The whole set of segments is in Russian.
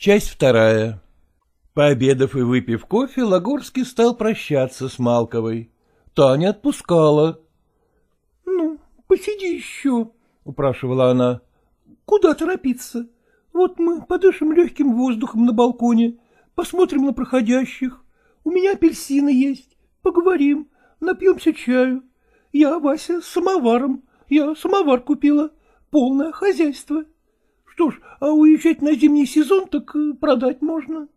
Часть вторая. Пообедав и выпив кофе, Лагорский стал прощаться с Малковой. Таня отпускала. — Ну, посиди еще, — упрашивала она. — Куда торопиться? Вот мы подышим легким воздухом на балконе, посмотрим на проходящих. У меня апельсины есть. Поговорим, напьемся чаю. Я, Вася, с самоваром. Я самовар купила. Полное хозяйство. Что ж, а уезжать на зимний сезон так э, продать можно.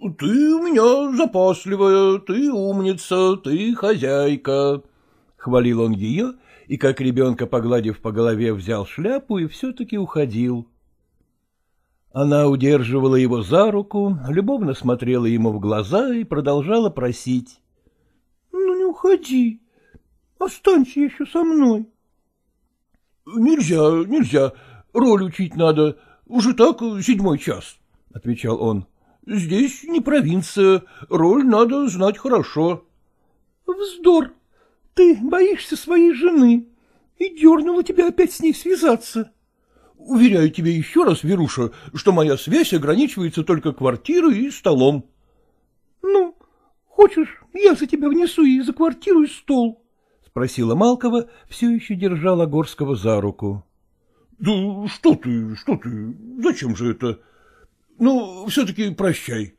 — Ты у меня запасливая, ты умница, ты хозяйка, — хвалил он ее, и, как ребенка, погладив по голове, взял шляпу и все-таки уходил. Она удерживала его за руку, любовно смотрела ему в глаза и продолжала просить. — Ну, не уходи, останься еще со мной. — Нельзя, нельзя, роль учить надо, уже так седьмой час, — отвечал он. — Здесь не провинция, роль надо знать хорошо. — Вздор! Ты боишься своей жены и дернула тебя опять с ней связаться. — Уверяю тебе еще раз, Веруша, что моя связь ограничивается только квартирой и столом. — Ну, хочешь, я за тебя внесу и за квартиру и стол? — спросила Малкова, все еще держала Горского за руку. — Да что ты, что ты, зачем же это? Ну, все-таки прощай.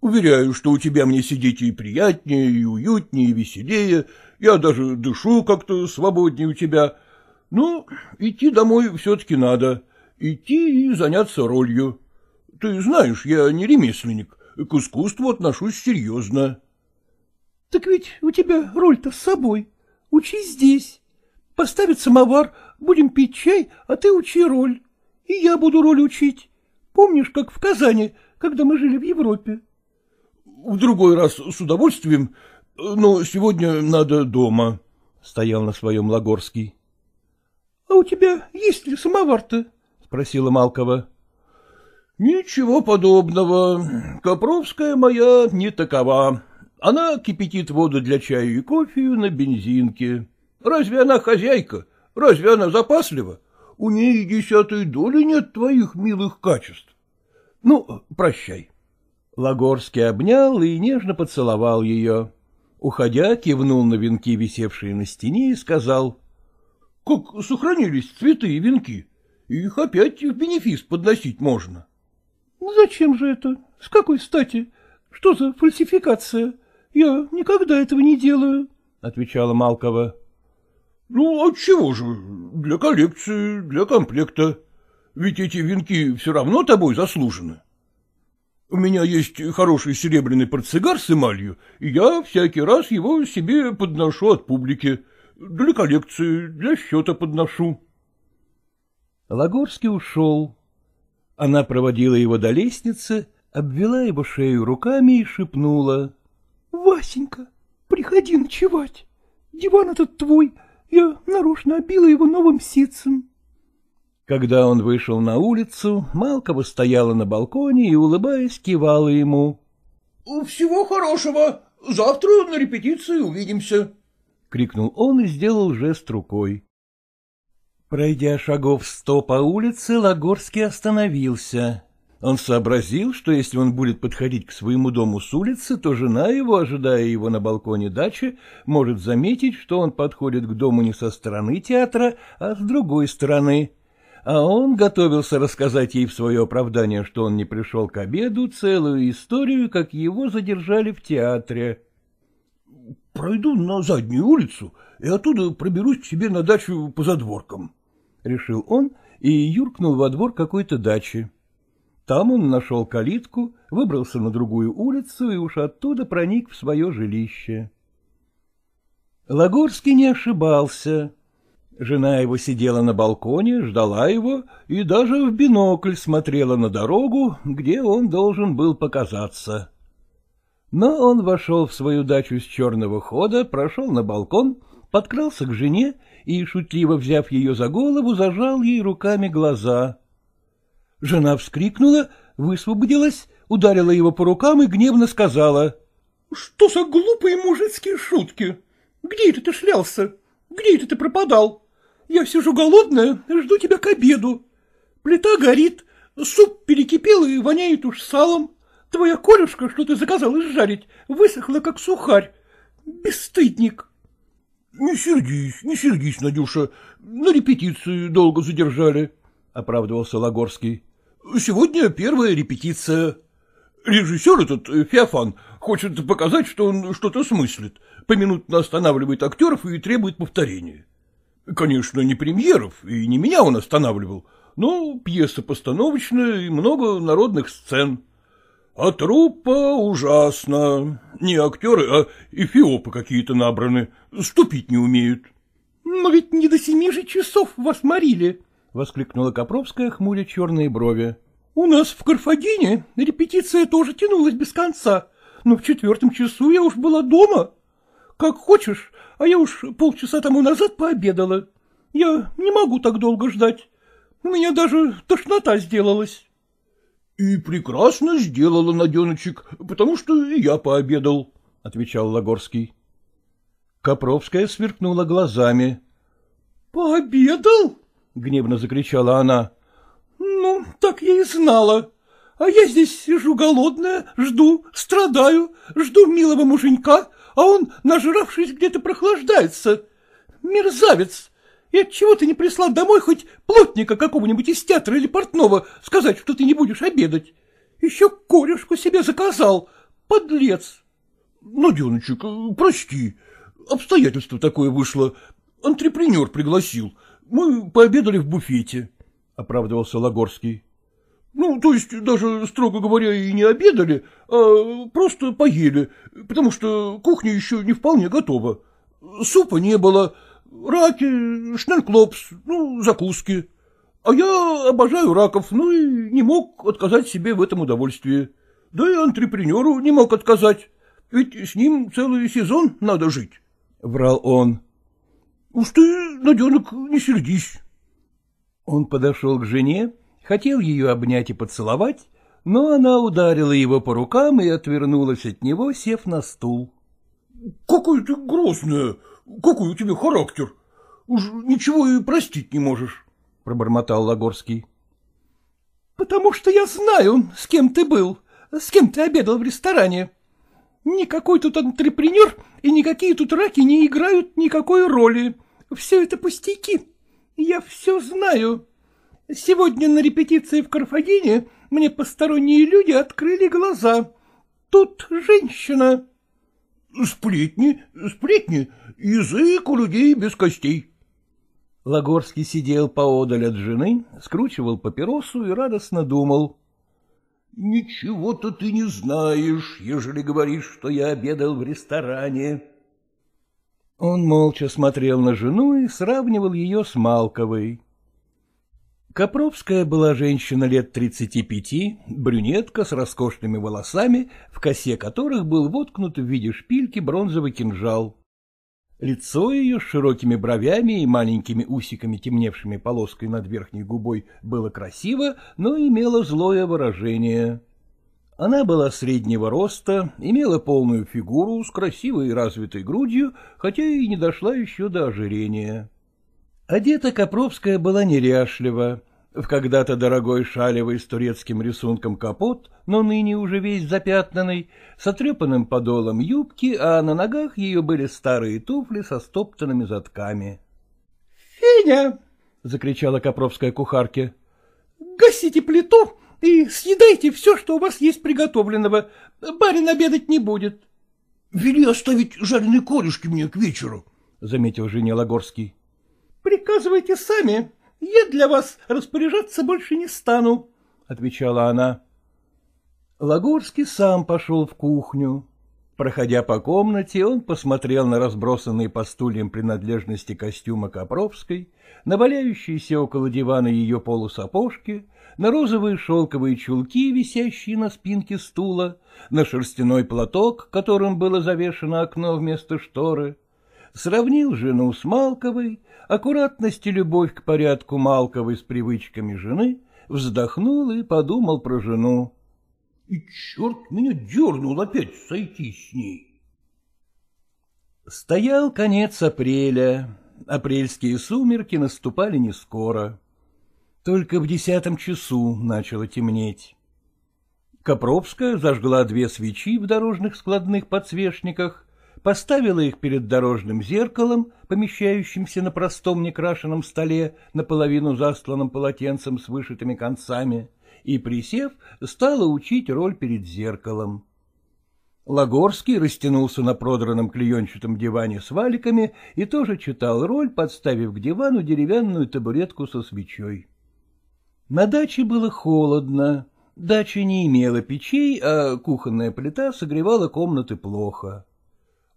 Уверяю, что у тебя мне сидеть и приятнее, и уютнее, и веселее. Я даже дышу как-то свободнее у тебя. — ну, идти домой все-таки надо. Идти и заняться ролью. Ты знаешь, я не ремесленник, к искусству отношусь серьезно. — Так ведь у тебя роль-то с собой. Учи здесь. Поставят самовар, будем пить чай, а ты учи роль. И я буду роль учить. Помнишь, как в Казани, когда мы жили в Европе? — В другой раз с удовольствием, но сегодня надо дома, — стоял на своем Лагорский. — А у тебя есть ли самовар-то? — спросила Малкова. — Ничего подобного. Копровская моя не такова. Она кипятит воду для чая и кофе на бензинке. Разве она хозяйка? Разве она запаслива? У ней десятой доли нет твоих милых качеств. Ну, прощай. Лагорский обнял и нежно поцеловал ее. Уходя, кивнул на венки, висевшие на стене, и сказал — как сохранились цветы и венки. Их опять в бенефис подносить можно. — Зачем же это? С какой стати? Что за фальсификация? Я никогда этого не делаю, — отвечала Малкова. — Ну, отчего же? Для коллекции, для комплекта. Ведь эти венки все равно тобой заслужены. У меня есть хороший серебряный портсигар с эмалью, и я всякий раз его себе подношу от публики. Для коллекции, для счета подношу. Лагорский ушел. Она проводила его до лестницы, обвела его шею руками и шепнула. — Васенька, приходи ночевать. Диван этот твой, я нарочно обила его новым ситцем. Когда он вышел на улицу, Малкова стояла на балконе и, улыбаясь, кивала ему. — Всего хорошего. Завтра на репетиции увидимся. — крикнул он и сделал жест рукой. Пройдя шагов сто по улице, Лагорский остановился. Он сообразил, что если он будет подходить к своему дому с улицы, то жена его, ожидая его на балконе дачи, может заметить, что он подходит к дому не со стороны театра, а с другой стороны. А он готовился рассказать ей в свое оправдание, что он не пришел к обеду, целую историю, как его задержали в театре пройду на заднюю улицу и оттуда проберусь к себе на дачу по задворкам, — решил он и юркнул во двор какой-то дачи. Там он нашел калитку, выбрался на другую улицу и уж оттуда проник в свое жилище. Лагорский не ошибался. Жена его сидела на балконе, ждала его и даже в бинокль смотрела на дорогу, где он должен был показаться. Но он вошел в свою дачу с черного хода, прошел на балкон, подкрался к жене и, шутливо взяв ее за голову, зажал ей руками глаза. Жена вскрикнула, высвободилась, ударила его по рукам и гневно сказала. — Что за глупые мужицкие шутки? Где это ты шлялся? Где это ты пропадал? Я сижу голодная, жду тебя к обеду. Плита горит, Суп перекипел и воняет уж салом. Твоя корюшка, что ты заказал изжарить, высохла, как сухарь. Бесстыдник. — Не сердись, не сердись, Надюша. На репетицию долго задержали, — оправдывался Лагорский. — Сегодня первая репетиция. Режиссер этот, э, Феофан, хочет показать, что он что-то смыслит, поминутно останавливает актеров и требует повторения. Конечно, не премьеров, и не меня он останавливал, но пьеса постановочная и много народных сцен. А труппа ужасно. Не актеры, а эфиопы какие-то набраны. Ступить не умеют. — Но ведь не до семи же часов вас морили, — воскликнула Копровская, хмуря черные брови. — У нас в Карфагене репетиция тоже тянулась без конца, но в четвертом часу я уж была дома. Как хочешь, а я уж полчаса тому назад пообедала. Я не могу так долго ждать. У меня даже тошнота сделалась. — И прекрасно сделала, Наденочек, потому что и я пообедал, — отвечал Лагорский. Копровская сверкнула глазами. — Пообедал? — гневно закричала она. — Ну, так я и знала. А я здесь сижу голодная, жду, страдаю, жду милого муженька, а он, нажравшись, где-то прохлаждается. Мерзавец! И отчего ты не прислал домой хоть плотника какого-нибудь из театра или портного сказать, что ты не будешь обедать? Еще корешку себе заказал, подлец. Наденочек, прости, обстоятельство такое вышло. Антрепренер пригласил. Мы пообедали в буфете, — оправдывался Лагорский. Ну, то есть, даже, строго говоря, и не обедали, а просто поели, потому что кухня еще не вполне готова. Супа не было, раки, шнельклопс, ну, закуски. А я обожаю раков, ну и не мог отказать себе в этом удовольствии. Да и антрепренеру не мог отказать, ведь с ним целый сезон надо жить, — врал он. — Уж ты, Наденок, не сердись. Он подошел к жене, хотел ее обнять и поцеловать, но она ударила его по рукам и отвернулась от него, сев на стул. — Какая ты грозная! Какой у тебя характер! Уж ничего и простить не можешь, — пробормотал Лагорский. — Потому что я знаю, с кем ты был, с кем ты обедал в ресторане. Никакой тут антрепренер и никакие тут раки не играют никакой роли. Все это пустяки. Я все знаю. Сегодня на репетиции в Карфагене мне посторонние люди открыли глаза. Тут женщина. — Сплетни, сплетни, язык у людей без костей. Лагорский сидел поодаль от жены, скручивал папиросу и радостно думал. — Ничего-то ты не знаешь, ежели говоришь, что я обедал в ресторане. Он молча смотрел на жену и сравнивал ее с Малковой. Копровская была женщина лет тридцати пяти, брюнетка с роскошными волосами, в косе которых был воткнут в виде шпильки бронзовый кинжал. Лицо ее с широкими бровями и маленькими усиками, темневшими полоской над верхней губой, было красиво, но имело злое выражение. Она была среднего роста, имела полную фигуру с красивой и развитой грудью, хотя и не дошла еще до ожирения. Одета Копровская была неряшлива, в когда-то дорогой шалевый с турецким рисунком капот, но ныне уже весь запятнанный, с отрепанным подолом юбки, а на ногах ее были старые туфли со стоптанными задками. — Феня! — закричала Копровская кухарке. — Гасите плиту и съедайте все, что у вас есть приготовленного. Барин обедать не будет. — Вели оставить жареные корюшки мне к вечеру, — заметил жене Лагорский. — Приказывайте сами, я для вас распоряжаться больше не стану, — отвечала она. Лагорский сам пошел в кухню. Проходя по комнате, он посмотрел на разбросанные по стульям принадлежности костюма Копровской, на валяющиеся около дивана ее полусапожки, на розовые шелковые чулки, висящие на спинке стула, на шерстяной платок, которым было завешено окно вместо шторы, сравнил жену с Малковой, аккуратность и любовь к порядку Малковой с привычками жены, вздохнул и подумал про жену. И черт меня дернул опять сойти с ней. Стоял конец апреля. Апрельские сумерки наступали не скоро. Только в десятом часу начало темнеть. Копровская зажгла две свечи в дорожных складных подсвечниках, поставила их перед дорожным зеркалом, помещающимся на простом некрашенном столе, наполовину застланном полотенцем с вышитыми концами, и, присев, стала учить роль перед зеркалом. Лагорский растянулся на продранном клеенчатом диване с валиками и тоже читал роль, подставив к дивану деревянную табуретку со свечой. На даче было холодно. Дача не имела печей, а кухонная плита согревала комнаты плохо.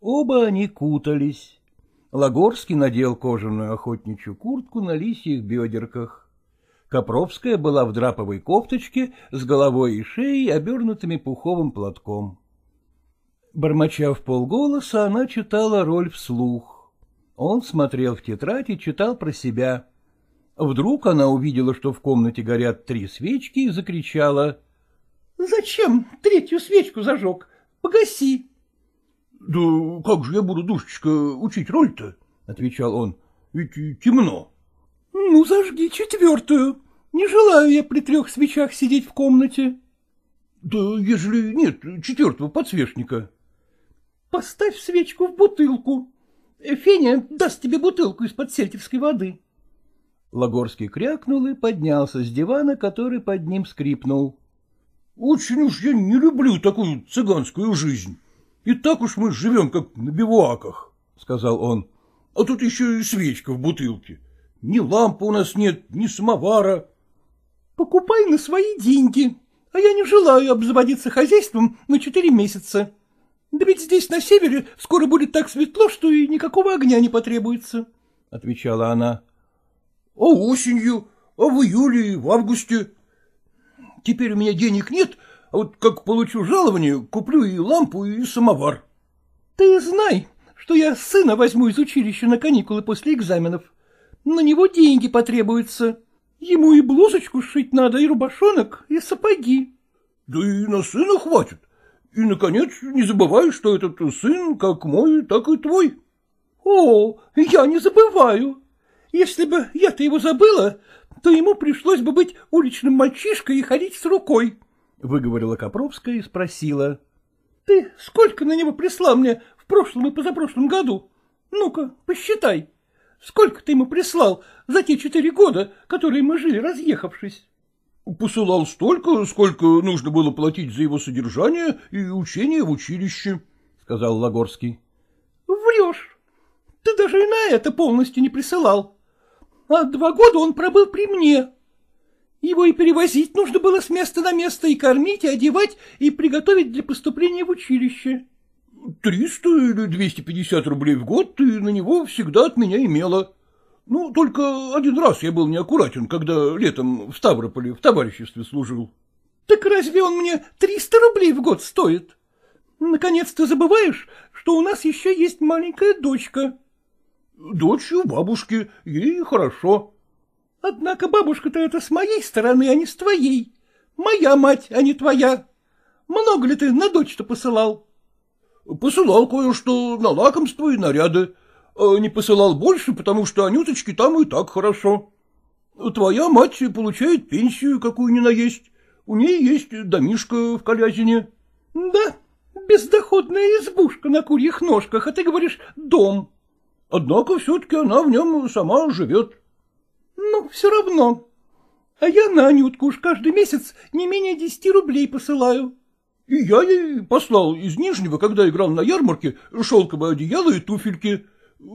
Оба они кутались. Лагорский надел кожаную охотничью куртку на лисьих бедерках. Копровская была в драповой кофточке с головой и шеей, обернутыми пуховым платком. Бормоча в полголоса, она читала роль вслух. Он смотрел в тетрадь и читал про себя. Вдруг она увидела, что в комнате горят три свечки, и закричала. — Зачем третью свечку зажег? Погаси. — Да как же я буду, душечка, учить роль-то? — отвечал он. — Ведь темно. — Ну, зажги четвертую. Не желаю я при трех свечах сидеть в комнате. — Да ежели нет четвертого подсвечника. Поставь свечку в бутылку. Феня даст тебе бутылку из-под сельтевской воды. Лагорский крякнул и поднялся с дивана, который под ним скрипнул. — Очень уж я не люблю такую цыганскую жизнь. И так уж мы живем, как на бивуаках, — сказал он. — А тут еще и свечка в бутылке. Ни лампы у нас нет, ни самовара. — Покупай на свои деньги, а я не желаю обзаводиться хозяйством на четыре месяца. Да ведь здесь, на севере, скоро будет так светло, что и никакого огня не потребуется, — отвечала она. — А осенью, а в июле, в августе? Теперь у меня денег нет, а вот как получу жалование, куплю и лампу, и самовар. — Ты знай, что я сына возьму из училища на каникулы после экзаменов. На него деньги потребуются. Ему и блузочку сшить надо, и рубашонок, и сапоги. — Да и на сына хватит. И, наконец, не забывай, что этот сын как мой, так и твой. — О, я не забываю. Если бы я-то его забыла, то ему пришлось бы быть уличным мальчишкой и ходить с рукой, — выговорила Копровская и спросила. — Ты сколько на него прислал мне в прошлом и позапрошлом году? Ну-ка, посчитай. Сколько ты ему прислал за те четыре года, которые мы жили, разъехавшись? — Посылал столько, сколько нужно было платить за его содержание и учение в училище, — сказал Лагорский. — Врешь. Ты даже и на это полностью не присылал. А два года он пробыл при мне. Его и перевозить нужно было с места на место, и кормить, и одевать, и приготовить для поступления в училище. — Триста или двести пятьдесят рублей в год ты на него всегда от меня имела. Ну, только один раз я был неаккуратен, когда летом в Ставрополе в товариществе служил. — Так разве он мне триста рублей в год стоит? Наконец ты забываешь, что у нас еще есть маленькая дочка. — Дочь у бабушки, ей хорошо. — Однако бабушка-то это с моей стороны, а не с твоей. Моя мать, а не твоя. Много ли ты на дочь-то посылал? — Посылал кое-что на лакомство и наряды. А не посылал больше, потому что Анюточке там и так хорошо. Твоя мать получает пенсию, какую ни на есть. У ней есть домишка в Колязине. — Да, бездоходная избушка на курьих ножках, а ты говоришь «дом». Однако все-таки она в нем сама живет. — Ну, все равно. А я на Анютку уж каждый месяц не менее десяти рублей посылаю. — И я ей послал из Нижнего, когда играл на ярмарке, шелковое одеяло и туфельки.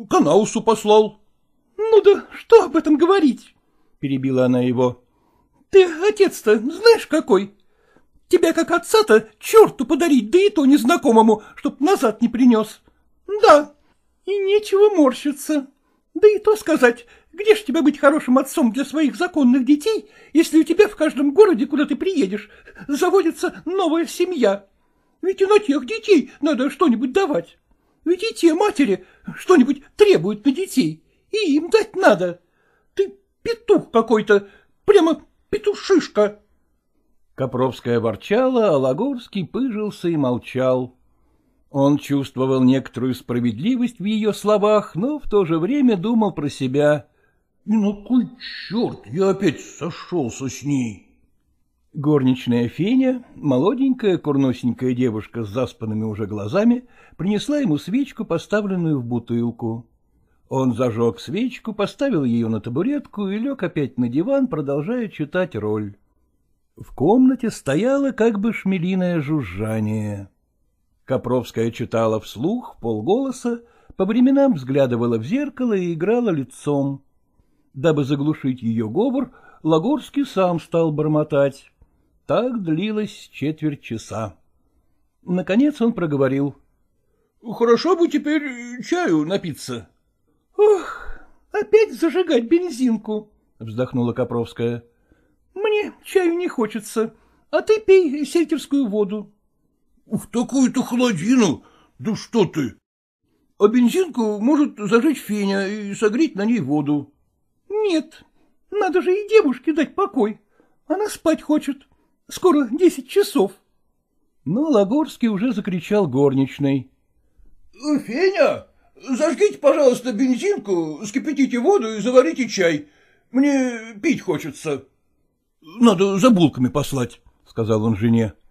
Канаусу послал. — Ну да что об этом говорить? — перебила она его. — Ты отец-то знаешь какой? Тебя как отца-то черту подарить, да и то незнакомому, чтоб назад не принес. Да, и нечего морщиться. Да и то сказать, где ж тебе быть хорошим отцом для своих законных детей, если у тебя в каждом городе, куда ты приедешь, заводится новая семья? Ведь и на тех детей надо что-нибудь давать. Ведь и те матери что-нибудь требуют на детей, и им дать надо. Ты петух какой-то, прямо петушишка. Копровская ворчала, а Лагорский пыжился и молчал. Он чувствовал некоторую справедливость в ее словах, но в то же время думал про себя. — На кой черт я опять сошелся с ней? Горничная Феня, молоденькая курносенькая девушка с заспанными уже глазами, принесла ему свечку, поставленную в бутылку. Он зажег свечку, поставил ее на табуретку и лег опять на диван, продолжая читать роль. В комнате стояло как бы шмелиное жужжание. Копровская читала вслух, полголоса, по временам взглядывала в зеркало и играла лицом. Дабы заглушить ее говор, Лагорский сам стал бормотать. Так длилось четверть часа. Наконец он проговорил. — Хорошо бы теперь чаю напиться. — Ох, опять зажигать бензинку, — вздохнула Копровская. — Мне чаю не хочется, а ты пей сельтерскую воду. — В такую-то холодину? Да что ты! А бензинку может зажечь Феня и согреть на ней воду. — Нет, надо же и девушке дать покой. Она спать хочет. Скоро десять часов. Но Лагорский уже закричал горничной. — Феня, Зажгите, пожалуйста, бензинку, скипятите воду и заварите чай. Мне пить хочется. — Надо за булками послать, — сказал он жене. —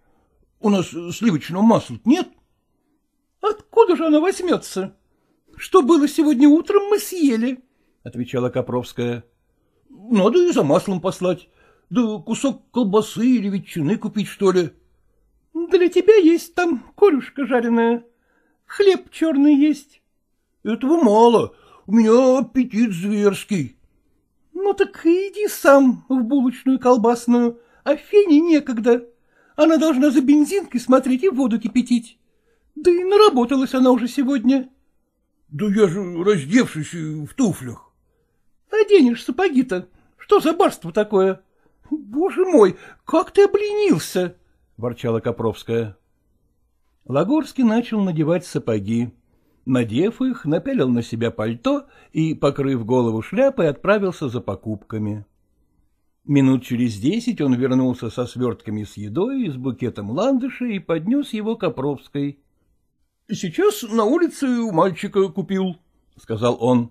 У нас сливочного масла нет? — Откуда же оно возьмется? Что было сегодня утром, мы съели, — отвечала Копровская. — Надо и за маслом послать. Да кусок колбасы или ветчины купить, что ли. — Для тебя есть там корюшка жареная. Хлеб черный есть. Этого мало, у меня аппетит зверский. — Ну так иди сам в булочную колбасную, а Фене некогда. Она должна за бензинкой смотреть и воду кипятить. Да и наработалась она уже сегодня. — Да я же раздевшись в туфлях. — Оденешь сапоги-то. Что за барство такое? Боже мой, как ты обленился! — ворчала Копровская. Лагорский начал надевать сапоги. Надев их, напялил на себя пальто и, покрыв голову шляпой, отправился за покупками. Минут через десять он вернулся со свертками с едой и с букетом ландыша и поднес его Копровской. — Сейчас на улице у мальчика купил, — сказал он.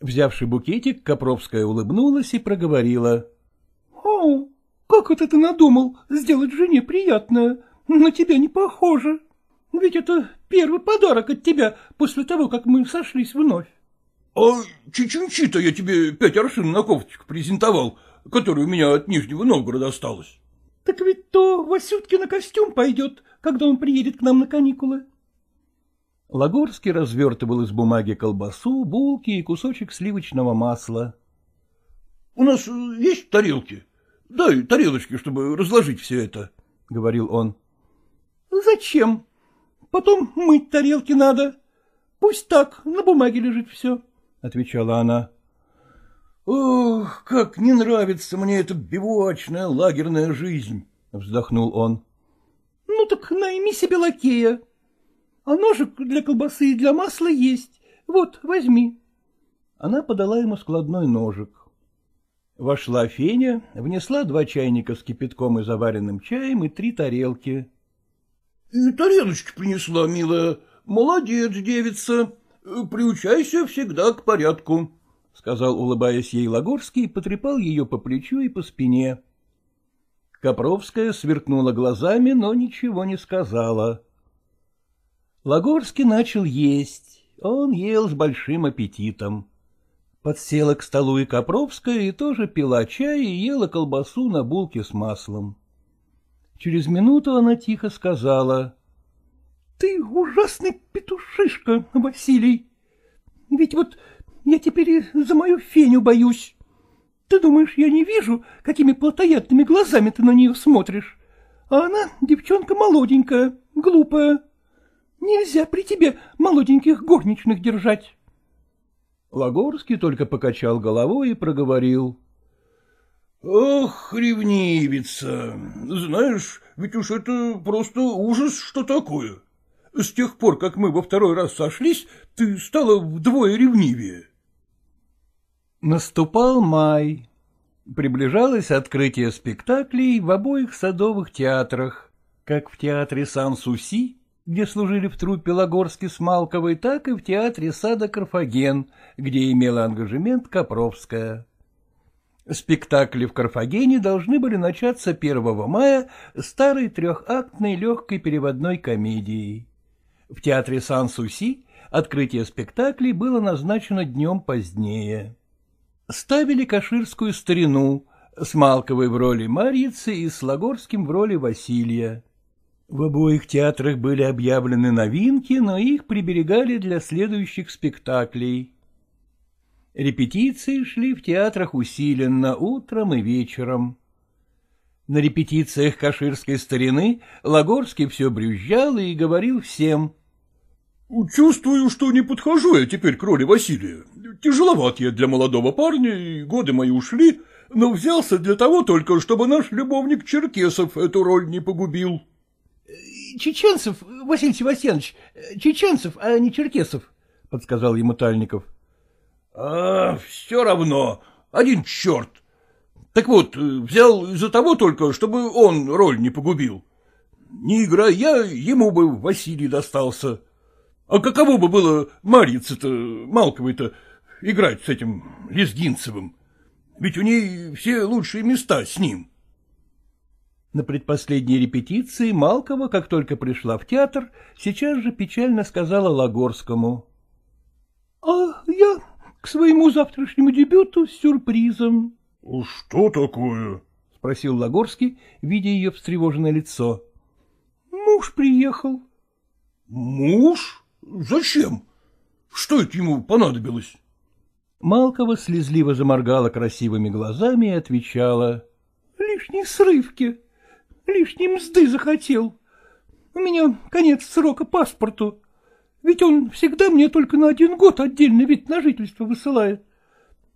Взявший букетик, Копровская улыбнулась и проговорила. — О, как это ты надумал сделать жене приятное? На тебя не похоже. Ведь это первый подарок от тебя после того, как мы сошлись вновь. — А чечунчи-то я тебе пять аршин на кофточку презентовал, который у меня от Нижнего Новгорода осталось. — Так ведь то на костюм пойдет, когда он приедет к нам на каникулы. Лагорский развертывал из бумаги колбасу, булки и кусочек сливочного масла. — У нас есть тарелки? Дай тарелочки, чтобы разложить все это, — говорил он. — Зачем? Потом мыть тарелки надо. Пусть так, на бумаге лежит все, — отвечала она. — Ох, как не нравится мне эта бивуачная лагерная жизнь, — вздохнул он. — Ну так найми себе лакея. А ножик для колбасы и для масла есть. Вот, возьми. Она подала ему складной ножик. Вошла Феня, внесла два чайника с кипятком и заваренным чаем и три тарелки. — И тарелочки принесла, милая. Молодец, девица. Приучайся всегда к порядку, — сказал, улыбаясь ей Лагорский, потрепал ее по плечу и по спине. Копровская сверкнула глазами, но ничего не сказала. Лагорский начал есть. Он ел с большим аппетитом. Подсела к столу и Копровская, и тоже пила чай и ела колбасу на булке с маслом. Через минуту она тихо сказала. — Ты ужасный петушишка, Василий. Ведь вот я теперь и за мою Феню боюсь. Ты думаешь, я не вижу, какими плотоядными глазами ты на нее смотришь? А она девчонка молоденькая, глупая. Нельзя при тебе молоденьких горничных держать. Лагорский только покачал головой и проговорил. — Ох, ревнивица! Знаешь, ведь уж это просто ужас, что такое. С тех пор, как мы во второй раз сошлись, ты стала вдвое ревнивее. Наступал май. Приближалось открытие спектаклей в обоих садовых театрах, как в театре Сан-Суси, где служили в труппе Лагорски с Малковой, так и в театре сада Карфаген, где имела ангажемент Копровская. Спектакли в Карфагене должны были начаться 1 мая старой трехактной легкой переводной комедией. В театре Сан-Суси открытие спектаклей было назначено днем позднее. Ставили каширскую старину, с Малковой в роли Марьицы и с Лагорским в роли Василия. В обоих театрах были объявлены новинки, но их приберегали для следующих спектаклей. Репетиции шли в театрах усиленно утром и вечером. На репетициях каширской старины Лагорский все брюзжал и говорил всем. — Чувствую, что не подхожу я теперь к роли Василия. Тяжеловат я для молодого парня, и годы мои ушли, но взялся для того только, чтобы наш любовник Черкесов эту роль не погубил. Чеченцев, Василий Севастьянович, Чеченцев, а не Черкесов, — подсказал ему Тальников. — А, все равно, один черт. Так вот, взял из-за того только, чтобы он роль не погубил. Не играя я, ему бы Василий достался. А каково бы было Марьице-то, Малковой-то, играть с этим Лезгинцевым? Ведь у ней все лучшие места с ним. На предпоследней репетиции Малкова, как только пришла в театр, сейчас же печально сказала Лагорскому. — А я к своему завтрашнему дебюту с сюрпризом. — Что такое? — спросил Лагорский, видя ее встревоженное лицо. — Муж приехал. — Муж? Зачем? Что это ему понадобилось? Малкова слезливо заморгала красивыми глазами и отвечала. — Лишние срывки лишней мзды захотел. У меня конец срока паспорту. Ведь он всегда мне только на один год отдельный вид на жительство высылает.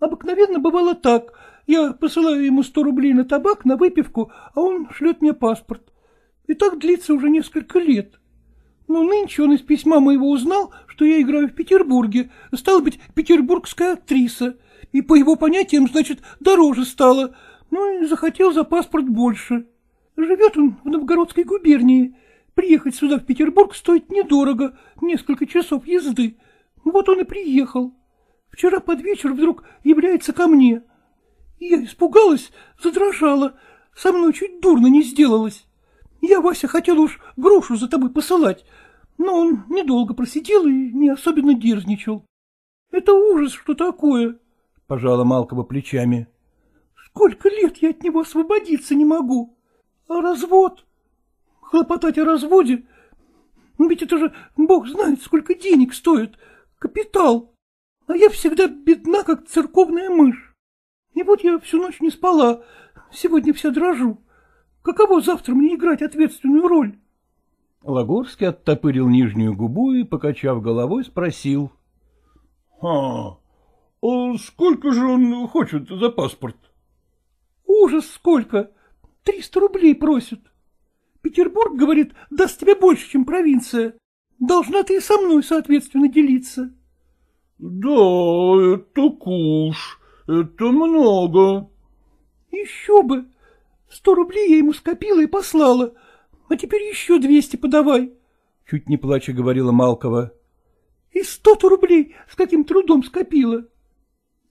Обыкновенно бывало так. Я посылаю ему сто рублей на табак, на выпивку, а он шлет мне паспорт. И так длится уже несколько лет. Но нынче он из письма моего узнал, что я играю в Петербурге, стала быть, петербургская актриса, и по его понятиям, значит, дороже стало, ну и захотел за паспорт больше. Живет он в Новгородской губернии. Приехать сюда, в Петербург, стоит недорого, несколько часов езды. Вот он и приехал. Вчера под вечер вдруг является ко мне. Я испугалась, задрожала, со мной чуть дурно не сделалось. Я, Вася, хотела уж грушу за тобой посылать, но он недолго просидел и не особенно дерзничал. Это ужас, что такое, — пожала Малкова плечами. Сколько лет я от него освободиться не могу. А развод? Хлопотать о разводе? Ведь это же бог знает, сколько денег стоит. Капитал. А я всегда бедна, как церковная мышь. И вот я всю ночь не спала, сегодня вся дрожу. Каково завтра мне играть ответственную роль? Лагорский оттопырил нижнюю губу и, покачав головой, спросил. — А, а сколько же он хочет за паспорт? — Ужас сколько! Триста рублей просят. Петербург, говорит, даст тебе больше, чем провинция. Должна ты и со мной, соответственно, делиться. — Да, это куш, это много. — Еще бы. Сто рублей я ему скопила и послала, а теперь еще двести подавай. Чуть не плача говорила Малкова. — И сто-то рублей с каким трудом скопила.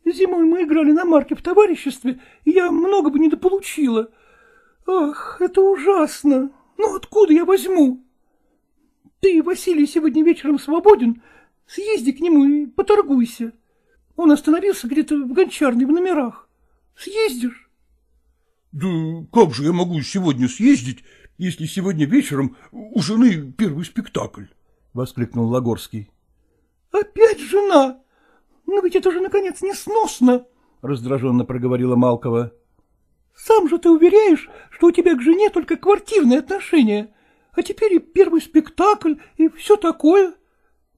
Зимой мы играли на марке в товариществе, и я много бы недополучила. — Ах, это ужасно! Ну откуда я возьму? Ты, Василий, сегодня вечером свободен? Съезди к нему и поторгуйся. Он остановился где-то в гончарной в номерах. Съездишь? Да как же я могу сегодня съездить, если сегодня вечером у жены первый спектакль? — воскликнул Лагорский. — Опять жена? Ну ведь это же, наконец, несносно! — раздраженно проговорила Малкова. Сам же ты уверяешь, что у тебя к жене только квартирные отношения, а теперь и первый спектакль, и все такое.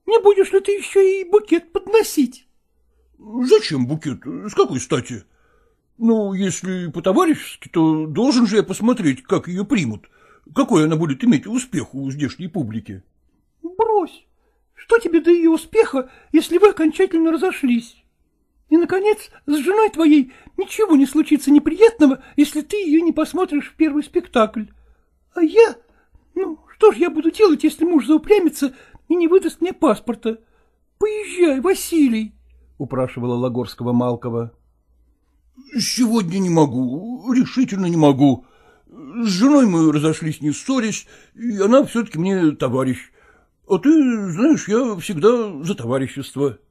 Не будешь ли ты еще и букет подносить? — Зачем букет? С какой стати? Ну, если по-товарищески, то должен же я посмотреть, как ее примут, какой она будет иметь успех у здешней публики. — Брось! Что тебе до ее успеха, если вы окончательно разошлись? И, наконец, с женой твоей ничего не случится неприятного, если ты ее не посмотришь в первый спектакль. А я... Ну, что ж я буду делать, если муж заупрямится и не выдаст мне паспорта? Поезжай, Василий, — упрашивала Лагорского Малкова. — Сегодня не могу, решительно не могу. С женой мы разошлись не ссорясь, и она все-таки мне товарищ. А ты, знаешь, я всегда за товарищество. —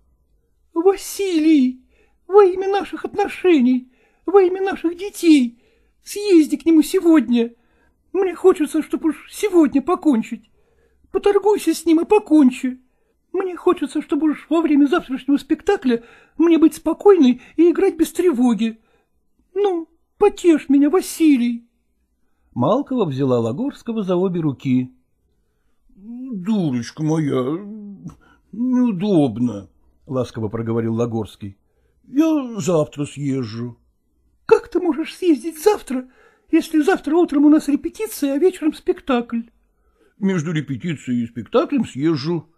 Василий, во имя наших отношений, во имя наших детей, съезди к нему сегодня. Мне хочется, чтобы уж сегодня покончить. Поторгуйся с ним и покончи. Мне хочется, чтобы уж во время завтрашнего спектакля мне быть спокойной и играть без тревоги. Ну, потешь меня, Василий. Малкова взяла Лагорского за обе руки. — Дурочка моя, неудобно, — ласково проговорил Лагорский. — Я завтра съезжу. — Как ты можешь съездить завтра, если завтра утром у нас репетиция, а вечером спектакль? — Между репетицией и спектаклем съезжу.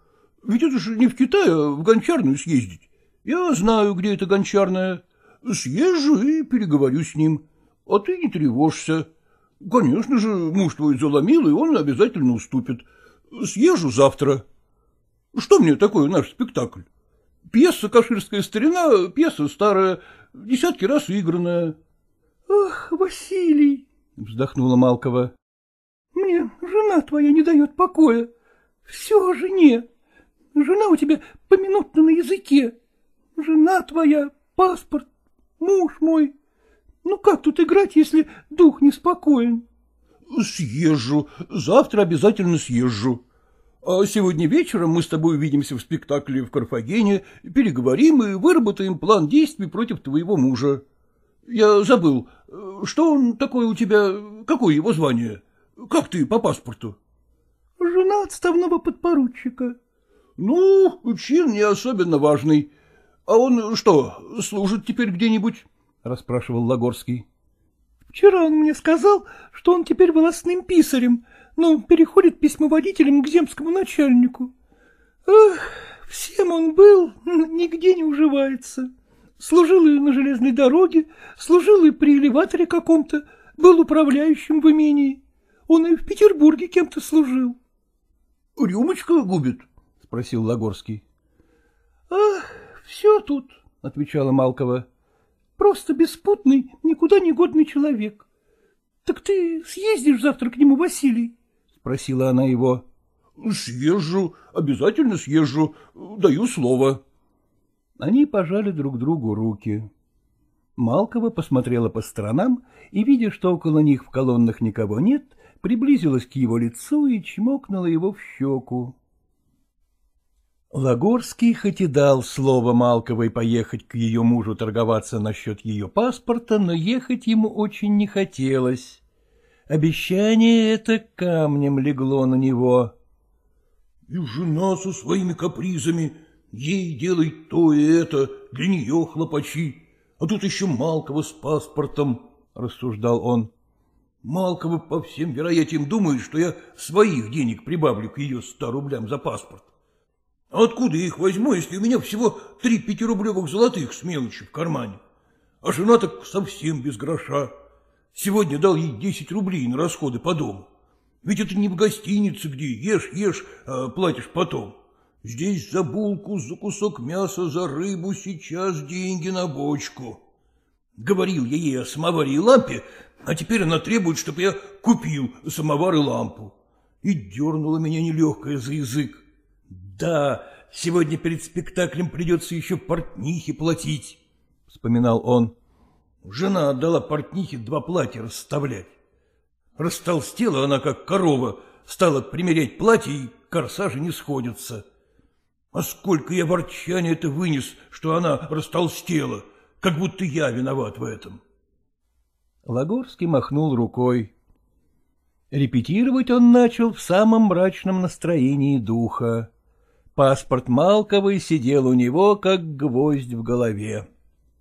Ведь это же не в Китае, а в гончарную съездить. Я знаю, где эта гончарная. Съезжу и переговорю с ним. А ты не тревожься. Конечно же, муж твой заломил, и он обязательно уступит. Съезжу завтра. Что мне такое наш спектакль? Пьеса «Каширская старина», пьеса старая, десятки раз игранная. — Ах, Василий! — вздохнула Малкова. — Мне жена твоя не дает покоя. Все о жене. Жена у тебя поминутно на языке. Жена твоя, паспорт, муж мой. Ну как тут играть, если дух неспокоен? — Съезжу, завтра обязательно съезжу. А сегодня вечером мы с тобой увидимся в спектакле в Карфагене, переговорим и выработаем план действий против твоего мужа. Я забыл, что он такой у тебя, какое его звание? Как ты по паспорту? — Жена отставного подпоручика. — Ну, чин не особенно важный. А он что, служит теперь где-нибудь? — расспрашивал Лагорский. — Вчера он мне сказал, что он теперь волосным писарем, но переходит письмоводителем к земскому начальнику. Ах, всем он был, нигде не уживается. Служил и на железной дороге, служил и при элеваторе каком-то, был управляющим в имении. Он и в Петербурге кем-то служил. — Рюмочка губит? — спросил Лагорский. — Ах, все тут, — отвечала Малкова. — Просто беспутный, никуда не годный человек. Так ты съездишь завтра к нему, Василий? — спросила она его. — Съезжу, обязательно съезжу, даю слово. Они пожали друг другу руки. Малкова посмотрела по сторонам и, видя, что около них в колоннах никого нет, приблизилась к его лицу и чмокнула его в щеку. Лагорский хоть и дал слово Малковой поехать к ее мужу торговаться насчет ее паспорта, но ехать ему очень не хотелось. Обещание это камнем легло на него. — И жена со своими капризами, ей делай то и это, для нее хлопачи, а тут еще Малкова с паспортом, — рассуждал он. Малкова по всем вероятиям думает, что я своих денег прибавлю к ее ста рублям за паспорт. Откуда я их возьму, если у меня всего три пятирублевых золотых с мелочью в кармане? А жена так совсем без гроша. Сегодня дал ей десять рублей на расходы по дому. Ведь это не в гостинице, где ешь, ешь, а платишь потом. Здесь за булку, за кусок мяса, за рыбу сейчас деньги на бочку. Говорил я ей о самоваре и лампе, а теперь она требует, чтобы я купил самовар и лампу. И дернула меня нелегкая за язык. Да, сегодня перед спектаклем придется еще портнихе платить, — вспоминал он. Жена отдала портнихе два платья расставлять. Растолстела она, как корова, стала примерять платье, и корсажи не сходятся. А сколько я ворчания это вынес, что она растолстела, как будто я виноват в этом. Лагорский махнул рукой. Репетировать он начал в самом мрачном настроении духа. Паспорт Малковой сидел у него, как гвоздь в голове.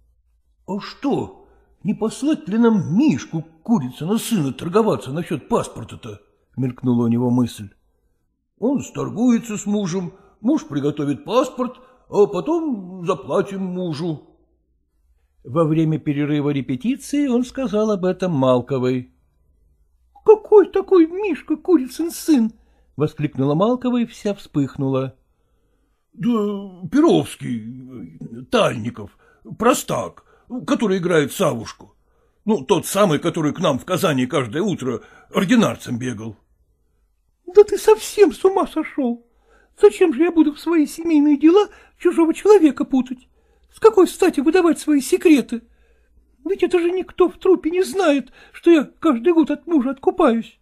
— А что, не послать ли нам Мишку, курица на сына, торговаться насчет паспорта-то? — мелькнула у него мысль. Он сторгуется с мужем, муж приготовит паспорт, а потом заплатим мужу. Во время перерыва репетиции он сказал об этом Малковой. — Какой такой Мишка, курицын сын? — воскликнула Малкова и вся вспыхнула. — Да Перовский, Тальников, простак, который играет Савушку. Ну, тот самый, который к нам в Казани каждое утро ординарцем бегал. — Да ты совсем с ума сошел! Зачем же я буду в свои семейные дела чужого человека путать? С какой стати выдавать свои секреты? Ведь это же никто в трупе не знает, что я каждый год от мужа откупаюсь.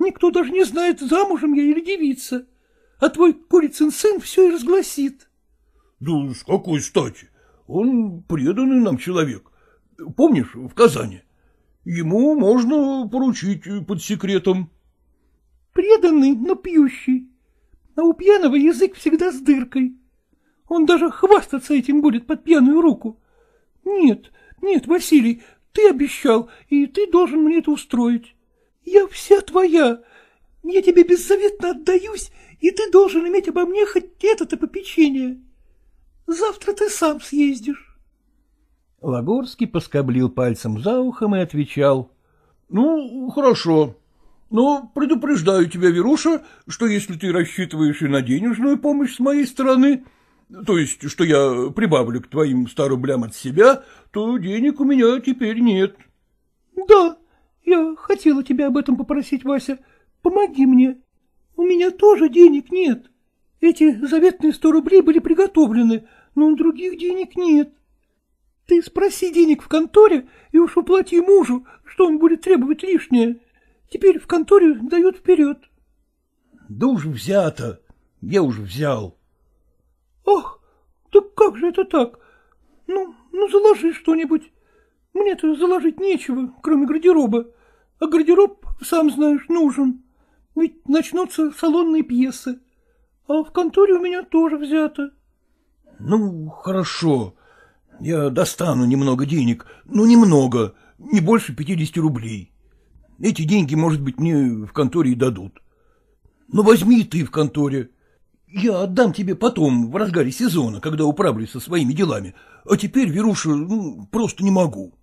Никто даже не знает, замужем я или девица. А твой курицын сын все и разгласит. — Да с какой стати? Он преданный нам человек. Помнишь, в Казани? Ему можно поручить под секретом. — Преданный, но пьющий. А у пьяного язык всегда с дыркой. Он даже хвастаться этим будет под пьяную руку. Нет, нет, Василий, ты обещал, и ты должен мне это устроить. Я вся твоя. Я тебе беззаветно отдаюсь, и ты должен иметь обо мне хоть это-то попечение. Завтра ты сам съездишь. Лагорский поскоблил пальцем за ухом и отвечал. — Ну, хорошо. Но предупреждаю тебя, Веруша, что если ты рассчитываешь и на денежную помощь с моей стороны, то есть, что я прибавлю к твоим ста рублям от себя, то денег у меня теперь нет. — Да, я хотела тебя об этом попросить, Вася. Помоги мне. У меня тоже денег нет. Эти заветные сто рублей были приготовлены, но других денег нет. Ты спроси денег в конторе и уж уплати мужу, что он будет требовать лишнее. Теперь в конторе дают вперед. — Да уж взято. Я уж взял. — Ах, так как же это так? Ну, ну заложи что-нибудь. Мне-то заложить нечего, кроме гардероба. А гардероб, сам знаешь, нужен. Ведь начнутся салонные пьесы. А в конторе у меня тоже взято. — Ну, хорошо. Я достану немного денег. Ну, немного. Не больше пятидесяти рублей. Эти деньги, может быть, мне в конторе и дадут. Но возьми ты в конторе. Я отдам тебе потом, в разгаре сезона, когда управлюсь со своими делами. А теперь, Веруша, ну, просто не могу.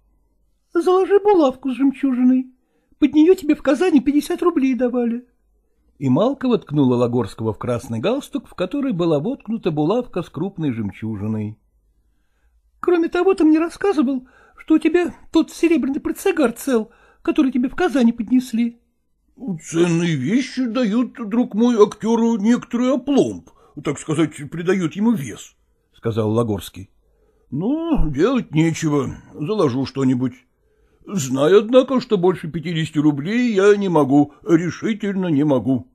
Заложи булавку с жемчужиной. Под нее тебе в Казани пятьдесят рублей давали. И Малкова ткнула Лагорского в красный галстук, в который была воткнута булавка с крупной жемчужиной. — Кроме того, ты мне рассказывал, что у тебя тот серебряный портсигар цел, который тебе в Казани поднесли. — Ценные вещи дают, друг мой, актеру некоторый опломб, так сказать, придают ему вес, — сказал Лагорский. — Ну, делать нечего, заложу что-нибудь. Знаю, однако, что больше пятидесяти рублей я не могу, решительно не могу.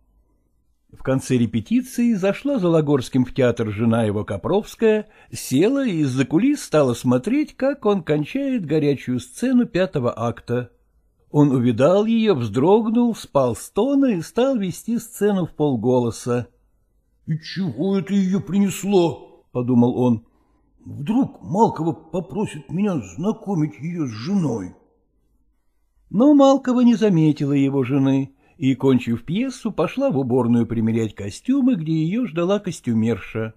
В конце репетиции зашла за Лагорским в театр жена его Копровская, села и из-за кулис стала смотреть, как он кончает горячую сцену пятого акта. Он увидал ее, вздрогнул, спал с тона и стал вести сцену в полголоса. — И чего это ее принесло? — подумал он. — Вдруг Малкова попросит меня знакомить ее с женой. Но Малкова не заметила его жены и, кончив пьесу, пошла в уборную примерять костюмы, где ее ждала костюмерша.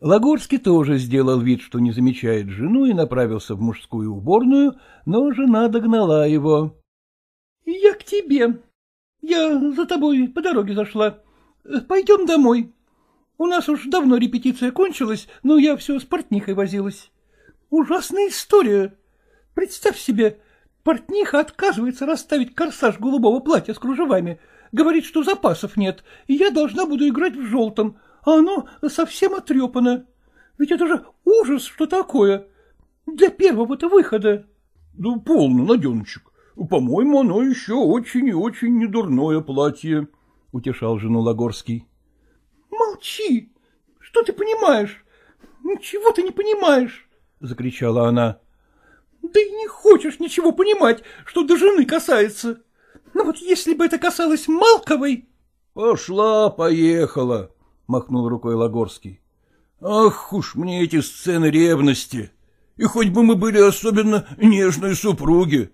Лагорский тоже сделал вид, что не замечает жену, и направился в мужскую уборную, но жена догнала его. — Я к тебе. Я за тобой по дороге зашла. Пойдем домой. У нас уж давно репетиция кончилась, но я все с портнихой возилась. Ужасная история. Представь себе, портниха отказывается расставить корсаж голубого платья с кружевами, говорит, что запасов нет, и я должна буду играть в желтом, а оно совсем отрепано. Ведь это же ужас, что такое. Для первого-то выхода. — Да полно, Наденочек. По-моему, оно еще очень и очень недурное платье, — утешал жену Лагорский. — Молчи! Что ты понимаешь? Ничего ты не понимаешь, — закричала она. — Да и не хочешь ничего понимать, что до жены касается. Но вот если бы это касалось Малковой... — Пошла, поехала, — махнул рукой Лагорский. — Ах уж мне эти сцены ревности! И хоть бы мы были особенно нежные супруги.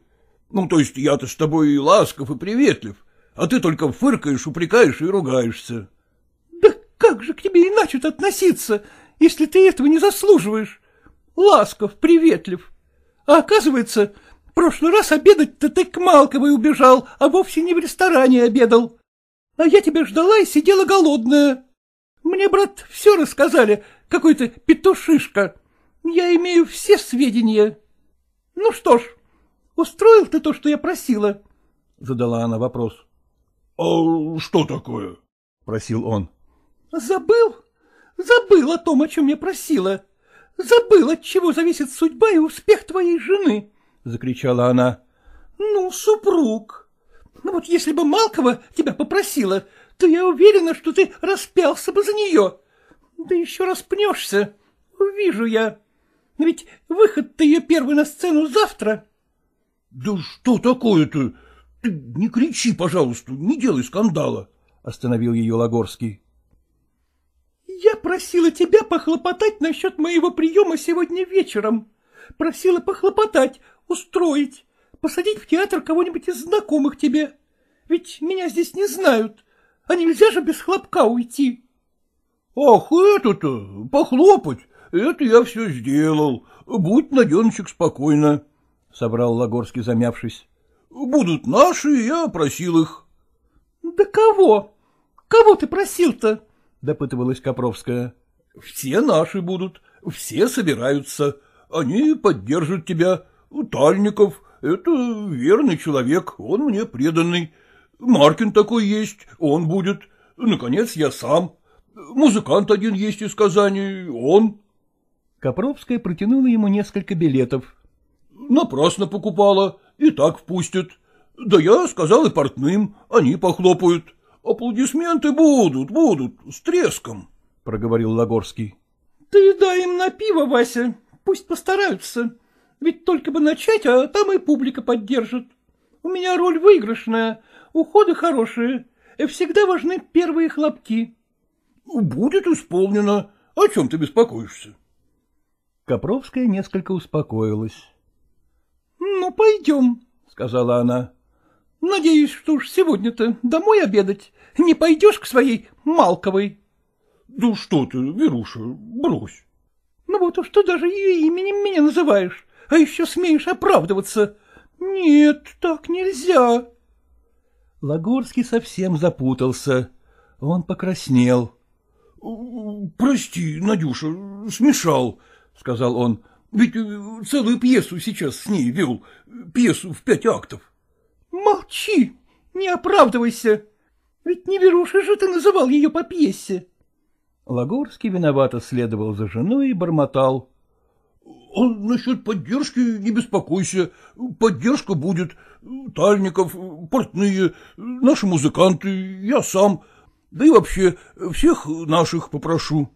Ну, то есть я-то с тобой и ласков, и приветлив, а ты только фыркаешь, упрекаешь и ругаешься. — Да как же к тебе иначе-то относиться, если ты этого не заслуживаешь? Ласков, приветлив. А оказывается, в прошлый раз обедать-то ты к Малковой убежал, а вовсе не в ресторане обедал. а я тебя ждала и сидела голодная. Мне, брат, все рассказали, какой то петушишка. Я имею все сведения. Ну что ж, устроил ты то, что я просила? — задала она вопрос. — А что такое? — просил он. — Забыл? Забыл о том, о чем я просила. Забыл, от чего зависит судьба и успех твоей жены, — закричала она. — Ну, супруг. Ну вот если бы Малкова тебя попросила, то я уверена, что ты распялся бы за нее. Да еще распнешься. Увижу я. Ведь выход-то ее первый на сцену завтра. — Да что такое-то? Не кричи, пожалуйста, не делай скандала, — остановил ее Лагорский. Просила тебя похлопотать насчет моего приема сегодня вечером. Просила похлопотать, устроить, посадить в театр кого-нибудь из знакомых тебе. Ведь меня здесь не знают, а нельзя же без хлопка уйти. — Ах, это-то, похлопать, это я все сделал. Будь, Наденочек, спокойно, — собрал Лагорский, замявшись. — Будут наши, я просил их. — Да кого? Кого ты просил-то? — допытывалась Копровская. — Все наши будут, все собираются. Они поддержат тебя. Тальников — это верный человек, он мне преданный. Маркин такой есть, он будет. Наконец, я сам. Музыкант один есть из Казани, он. Копровская протянула ему несколько билетов. — Напрасно покупала, и так впустят. Да я сказал и портным, они похлопают. Аплодисменты будут, будут, с треском, — проговорил Лагорский. — Ты дай им на пиво, Вася, пусть постараются. Ведь только бы начать, а там и публика поддержит. У меня роль выигрышная, уходы хорошие, и всегда важны первые хлопки. — Будет исполнено. О чем ты беспокоишься? Копровская несколько успокоилась. — Ну, пойдем, — сказала она. — Надеюсь, что уж сегодня-то домой обедать. Не пойдешь к своей Малковой? — Да что ты, Веруша, брось. — Ну вот уж ты даже ее именем меня называешь, а еще смеешь оправдываться. Нет, так нельзя. Лагорский совсем запутался. Он покраснел. — Прости, Надюша, смешал, — сказал он. — Ведь э, целую пьесу сейчас с ней вел, пьесу в пять актов. — Молчи, не оправдывайся. Ведь не Веруша же ты называл ее по пьесе. Лагорский виновато следовал за женой и бормотал. — А насчет поддержки не беспокойся, поддержка будет. Тальников, портные, наши музыканты, я сам, да и вообще всех наших попрошу.